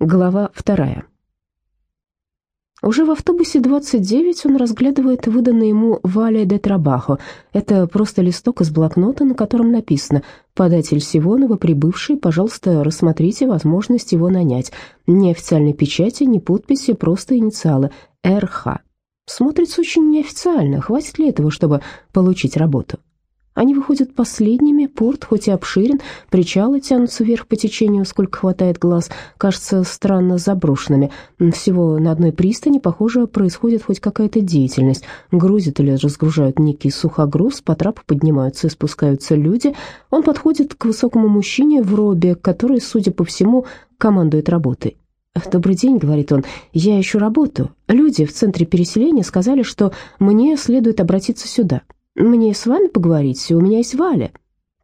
Глава вторая. Уже в автобусе 29 он разглядывает выданный ему «Вале де Трабахо». Это просто листок из блокнота, на котором написано «Податель всего новоприбывший, пожалуйста, рассмотрите возможность его нанять». Ни официальной печати, ни подписи, просто инициалы «РХ». Смотрится очень неофициально. Хватит ли этого, чтобы получить работу? Они выходят последними, порт, хоть и обширен, причалы тянутся вверх по течению, сколько хватает глаз, кажется странно заброшенными. Всего на одной пристани, похоже, происходит хоть какая-то деятельность. Грузят или разгружают некий сухогруз, по трапу поднимаются и спускаются люди. Он подходит к высокому мужчине в робе, который, судя по всему, командует работой. «Добрый день», — говорит он, — «я ищу работу. Люди в центре переселения сказали, что мне следует обратиться сюда». «Мне с вами поговорить? У меня есть Валя».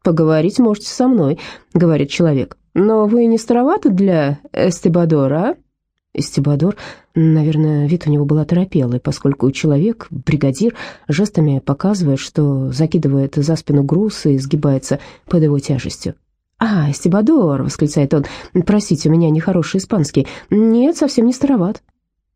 «Поговорить можете со мной», — говорит человек. «Но вы не староваты для Эстебадора, а?» Эстебадор, наверное, вид у него был оторопелый, поскольку человек, бригадир, жестами показывает, что закидывает за спину груз и сгибается под его тяжестью. «А, Эстебадор!» — восклицает он. «Простите, у меня нехороший испанский. Нет, совсем не староват».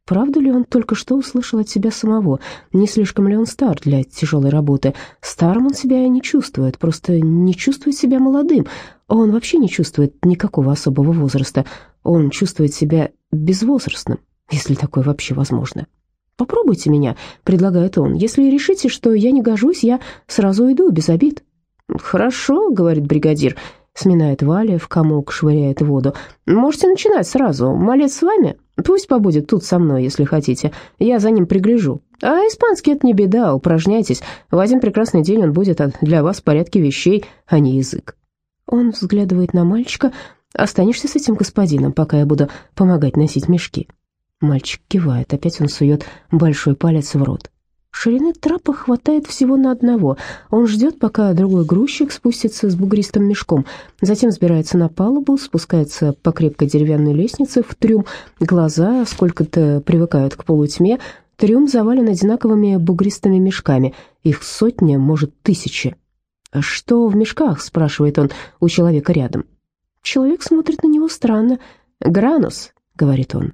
Правду ли он только что услышал от себя самого? Не слишком ли он стар для тяжелой работы? Старым он себя не чувствует, просто не чувствует себя молодым. Он вообще не чувствует никакого особого возраста. Он чувствует себя безвозрастным, если такое вообще возможно. «Попробуйте меня», — предлагает он. «Если решите, что я не гожусь, я сразу уйду, без обид». «Хорошо», — говорит бригадир, сминает Валя, в комок швыряет воду. «Можете начинать сразу. Малец с вами?» Пусть побудет тут со мной, если хотите. Я за ним пригляжу. А испанский — это не беда, упражняйтесь. В один прекрасный день он будет для вас в порядке вещей, а не язык». Он взглядывает на мальчика. «Останешься с этим господином, пока я буду помогать носить мешки?» Мальчик кивает. Опять он сует большой палец в рот. Ширины трапа хватает всего на одного. Он ждет, пока другой грузчик спустится с бугристым мешком. Затем сбирается на палубу, спускается по крепкой деревянной лестнице в трюм. Глаза сколько-то привыкают к полутьме. Трюм завален одинаковыми бугристыми мешками. Их сотня, может, тысячи. «Что в мешках?» — спрашивает он у человека рядом. Человек смотрит на него странно. «Гранус», — говорит он.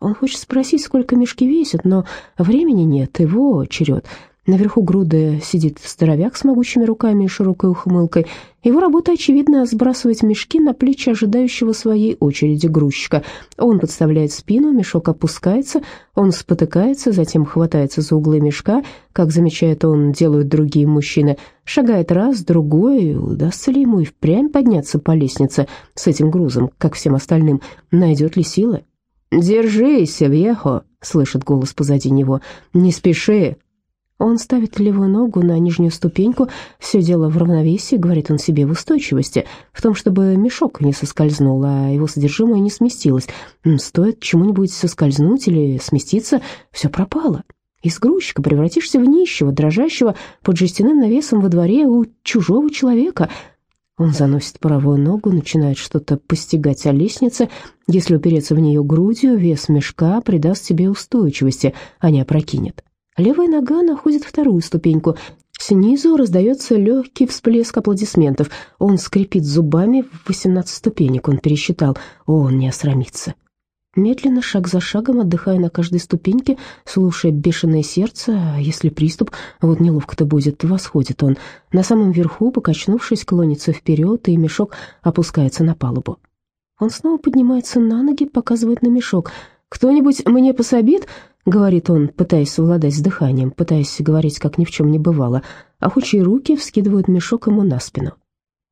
Он хочет спросить, сколько мешки весят, но времени нет, его черед. Наверху груды сидит здоровяк с могучими руками и широкой ухмылкой. Его работа, очевидно, сбрасывать мешки на плечи ожидающего своей очереди грузчика. Он подставляет спину, мешок опускается, он спотыкается, затем хватается за углы мешка, как замечает он, делают другие мужчины, шагает раз, другой, удастся ли ему и впрямь подняться по лестнице с этим грузом, как всем остальным, найдет ли силы. «Держись, Вьехо!» — слышит голос позади него. «Не спеши!» Он ставит левую ногу на нижнюю ступеньку. Все дело в равновесии, говорит он себе, в устойчивости, в том, чтобы мешок не соскользнул, а его содержимое не сместилось. Стоит чему-нибудь соскользнуть или сместиться, все пропало. Из грузчика превратишься в нищего, дрожащего под жестяным навесом во дворе у чужого человека — он заносит правую ногу, начинает что-то постигать о лестнице. Если упереться в нее грудью, вес мешка придаст себе устойчивости, а не опрокинет. Левая нога находит вторую ступеньку. Снизу раздается легкий всплеск аплодисментов. Он скрипит зубами в 18 ступенек, он пересчитал. О, он не осрамится. Медленно, шаг за шагом, отдыхая на каждой ступеньке, слушая бешеное сердце, а если приступ, вот неловко-то будет, восходит он. На самом верху, покачнувшись, клонится вперед, и мешок опускается на палубу. Он снова поднимается на ноги, показывает на мешок. «Кто-нибудь мне пособит?» — говорит он, пытаясь совладать с дыханием, пытаясь говорить, как ни в чем не бывало. Охучие руки вскидывают мешок ему на спину.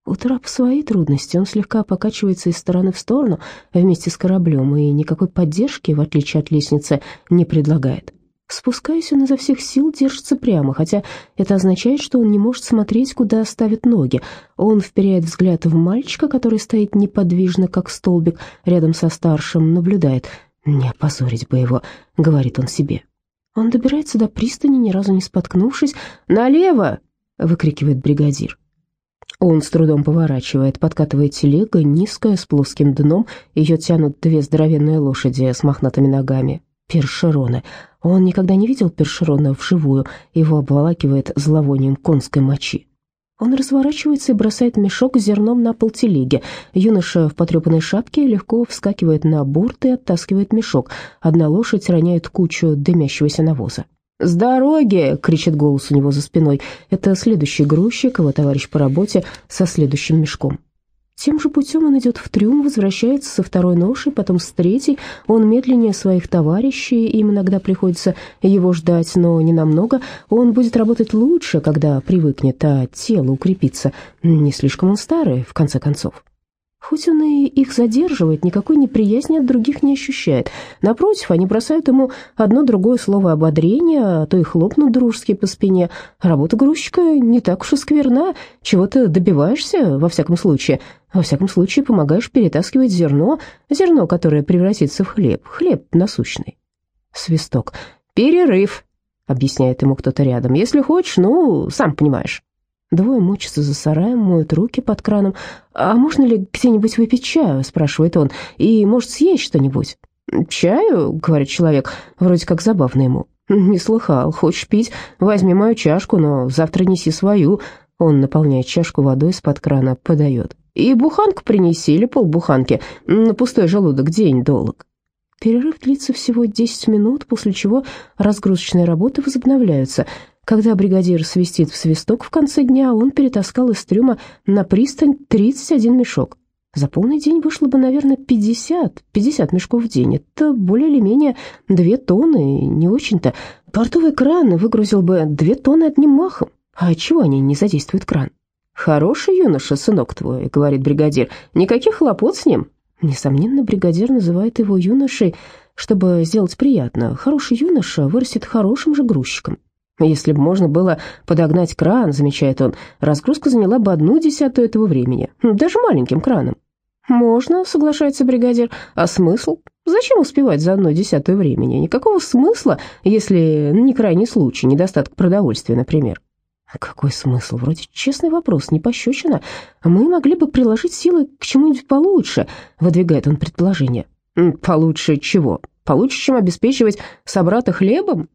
У трапа свои трудности, он слегка покачивается из стороны в сторону вместе с кораблем и никакой поддержки, в отличие от лестницы, не предлагает. Спускаясь, он изо всех сил держится прямо, хотя это означает, что он не может смотреть, куда ставит ноги. Он вперяет взгляд в мальчика, который стоит неподвижно, как столбик, рядом со старшим, наблюдает. «Не опозорить бы его», — говорит он себе. Он добирается до пристани, ни разу не споткнувшись. «Налево!» — выкрикивает бригадир. Он с трудом поворачивает, подкатывает телега, низкая, с плоским дном, ее тянут две здоровенные лошади с мохнатыми ногами. Першероны. Он никогда не видел першерона вживую, его обволакивает зловонием конской мочи. Он разворачивается и бросает мешок с зерном на пол телеги. Юноша в потрепанной шапке легко вскакивает на борт и оттаскивает мешок. Одна лошадь роняет кучу дымящегося навоза. «С дороги!» — кричит голос у него за спиной. Это следующий грузчик, его товарищ по работе, со следующим мешком. Тем же путем он идет в трюм, возвращается со второй ношей, потом с третьей. Он медленнее своих товарищей, им иногда приходится его ждать, но не намного. Он будет работать лучше, когда привыкнет, а тело укрепится. Не слишком он старый, в конце концов. Хоть он и их задерживает, никакой неприязни от других не ощущает. Напротив, они бросают ему одно-другое слово ободрения, а то и хлопнут дружески по спине. Работа грузчика не так уж и скверна, чего ты добиваешься, во всяком случае. Во всяком случае, помогаешь перетаскивать зерно, зерно, которое превратится в хлеб, хлеб насущный. Свисток. «Перерыв», — объясняет ему кто-то рядом. «Если хочешь, ну, сам понимаешь». Двое мочатся за сараем, моют руки под краном. «А можно ли где-нибудь выпить чаю?» — спрашивает он. «И, может, съесть что-нибудь?» «Чаю?» — говорит человек, вроде как забавно ему. «Не слыхал. Хочешь пить? Возьми мою чашку, но завтра неси свою». Он наполняет чашку водой из-под крана, подает. «И буханку принеси, или полбуханки, на пустой желудок день долг». Перерыв длится всего 10 минут, после чего разгрузочные работы возобновляются — когда бригадир свистит в свисток в конце дня, он перетаскал из трюма на пристань 31 мешок. За полный день вышло бы, наверное, 50, 50 мешков в день. Это более или менее 2 тонны, не очень-то. Портовый кран выгрузил бы 2 тонны одним махом. А чего они не задействуют кран? «Хороший юноша, сынок твой», — говорит бригадир. «Никаких хлопот с ним». Несомненно, бригадир называет его юношей, чтобы сделать приятно. Хороший юноша вырастет хорошим же грузчиком. Если бы можно было подогнать кран, замечает он, разгрузка заняла бы одну десятую этого времени, даже маленьким краном. «Можно», — соглашается бригадир. «А смысл? Зачем успевать за одну десятую времени? Никакого смысла, если не крайний случай, недостаток продовольствия, например». «Какой смысл? Вроде честный вопрос, не пощечина. Мы могли бы приложить силы к чему-нибудь получше», — выдвигает он предположение. «Получше чего? Получше, чем обеспечивать собрата хлебом?»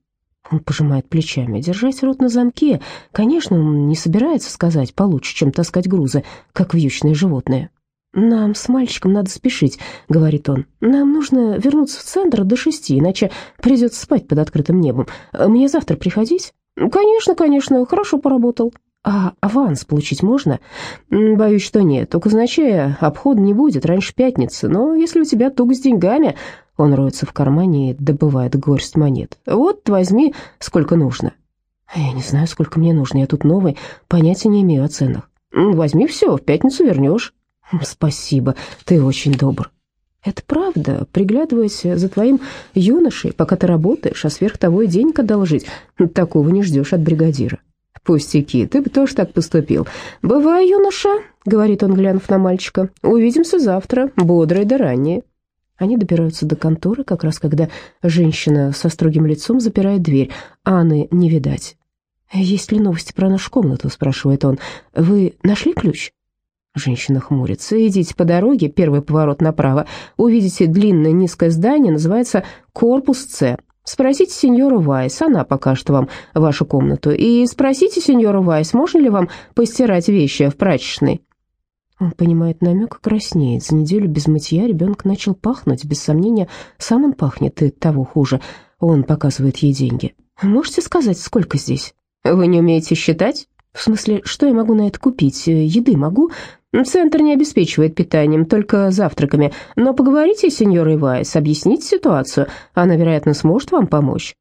Он пожимает плечами. Держать рот на замке. Конечно, он не собирается сказать получше, чем таскать грузы, как вьючные животные. «Нам с мальчиком надо спешить», — говорит он. «Нам нужно вернуться в центр до шести, иначе придется спать под открытым небом. Мне завтра приходить?» «Конечно, конечно, хорошо поработал». «А аванс получить можно?» «Боюсь, что нет. У казначея обхода не будет раньше пятницы, но если у тебя туго с деньгами, он роется в кармане и добывает горсть монет. «Вот, возьми, сколько нужно». «Я не знаю, сколько мне нужно, я тут новый, понятия не имею о ценах». «Возьми все, в пятницу вернешь». «Спасибо, ты очень добр». «Это правда, приглядываясь за твоим юношей, пока ты работаешь, а сверх того и денег одолжить, такого не ждешь от бригадира». «Пустяки, ты бы тоже так поступил. Бывай, юноша», — говорит он, глянув на мальчика, — «увидимся завтра, бодрое да раннее». Они добираются до конторы, как раз когда женщина со строгим лицом запирает дверь. Анны не видать. «Есть ли новости про нашу комнату?» – спрашивает он. «Вы нашли ключ?» Женщина хмурится. «Идите по дороге, первый поворот направо. Увидите длинное низкое здание, называется «Корпус С». Спросите сеньору Вайс, она покажет вам вашу комнату. И спросите сеньору Вайс, можно ли вам постирать вещи в прачечной. Он понимает намек и краснеет. За неделю без мытья ребенок начал пахнуть. Без сомнения, сам он пахнет, и того хуже. Он показывает ей деньги. «Можете сказать, сколько здесь?» «Вы не умеете считать?» «В смысле, что я могу на это купить? Еды могу?» «Центр не обеспечивает питанием, только завтраками. Но поговорите с сеньорой Вайс, объясните ситуацию. Она, вероятно, сможет вам помочь».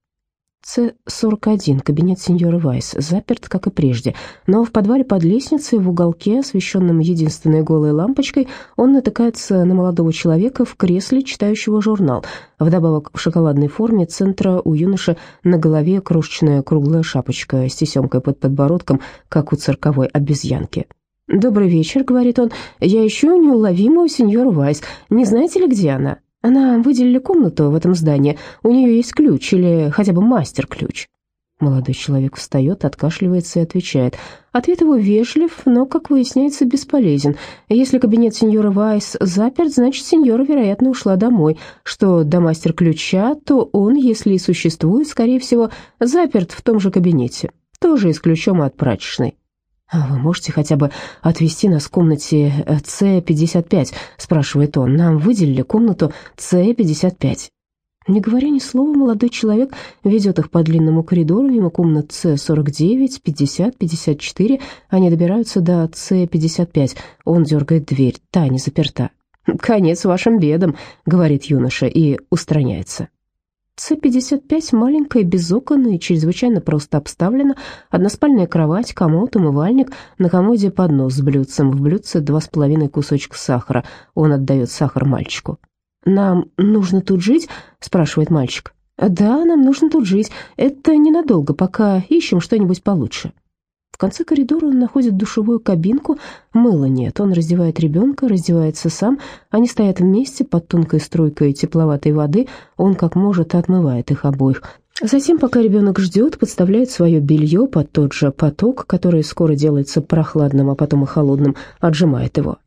С-41, кабинет сеньоры Вайс, заперт, как и прежде, но в подвале под лестницей, в уголке, освещенном единственной голой лампочкой, он натыкается на молодого человека в кресле, читающего журнал. Вдобавок в шоколадной форме центра у юноши на голове крошечная круглая шапочка с тесемкой под подбородком, как у цирковой обезьянки. «Добрый вечер», — говорит он, — «я ищу неуловимую сеньору Вайс. Не знаете ли, где она?» Она выделили комнату в этом здании. У нее есть ключ или хотя бы мастер-ключ». Молодой человек встает, откашливается и отвечает. Ответ его вежлив, но, как выясняется, бесполезен. Если кабинет сеньора Вайс заперт, значит, сеньора, вероятно, ушла домой. Что до мастер-ключа, то он, если и существует, скорее всего, заперт в том же кабинете. Тоже исключен от прачечной. «А вы можете хотя бы отвезти нас в комнате С-55?» — спрашивает он. «Нам выделили комнату С-55». Не говоря ни слова, молодой человек ведет их по длинному коридору мимо комнат С-49, 50, 54. Они добираются до С-55. Он дергает дверь, та не заперта. «Конец вашим бедам», — говорит юноша и устраняется. С-55 маленькая, без окон и чрезвычайно просто обставлена. Односпальная кровать, комод, умывальник, на комоде поднос с блюдцем, в блюдце два с половиной кусочка сахара. Он отдает сахар мальчику. «Нам нужно тут жить?» — спрашивает мальчик. «Да, нам нужно тут жить. Это ненадолго, пока ищем что-нибудь получше». В конце коридора он находит душевую кабинку. Мыла нет. Он раздевает ребенка, раздевается сам. Они стоят вместе под тонкой струйкой тепловатой воды. Он как может отмывает их обоих. Затем, пока ребенок ждет, подставляет свое белье под тот же поток, который скоро делается прохладным, а потом и холодным, отжимает его.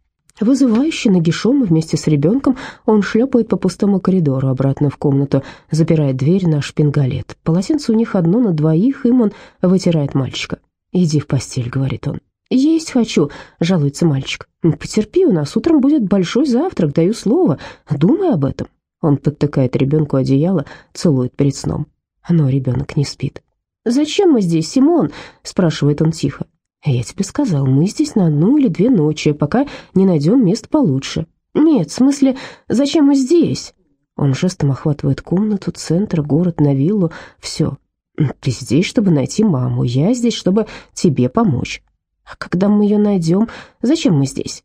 Вызывающе, нагишом вместе с ребенком он шлепает по пустому коридору обратно в комнату, запирает дверь на шпингалет. Полотенце у них одно на двоих, им он вытирает мальчика. «Иди в постель», — говорит он. «Есть хочу», — жалуется мальчик. «Потерпи, у нас утром будет большой завтрак, даю слово. Думай об этом». Он подтыкает ребенку одеяло, целует перед сном. Но ребенок не спит. «Зачем мы здесь, Симон?» — спрашивает он тихо. «Я тебе сказал, мы здесь на одну или две ночи, пока не найдем место получше». «Нет, в смысле, зачем мы здесь?» Он жестом охватывает комнату, центр, город, на виллу, все. «Ты здесь, чтобы найти маму, я здесь, чтобы тебе помочь». «А когда мы ее найдем, зачем мы здесь?»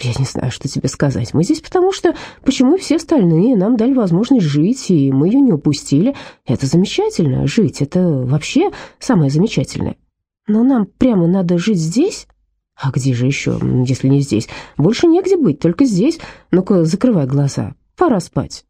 «Я не знаю, что тебе сказать. Мы здесь потому что... Почему все остальные нам дали возможность жить, и мы ее не упустили. Это замечательно, жить, это вообще самое замечательное. Но нам прямо надо жить здесь? А где же еще, если не здесь? Больше негде быть, только здесь. Ну-ка, закрывай глаза. Пора спать.